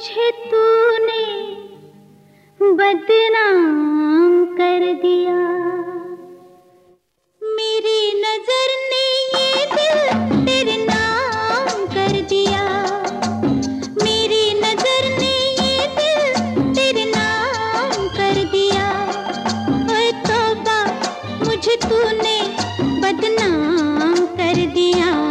मुझे तूने बदनाम कर दिया। मेरी नज़र ने ये दिल तेरे नाम कर दिया। मेरी नज़र ने ये दिल तेरे नाम कर दिया। ओए तोबा मुझे तूने बदनाम कर दिया।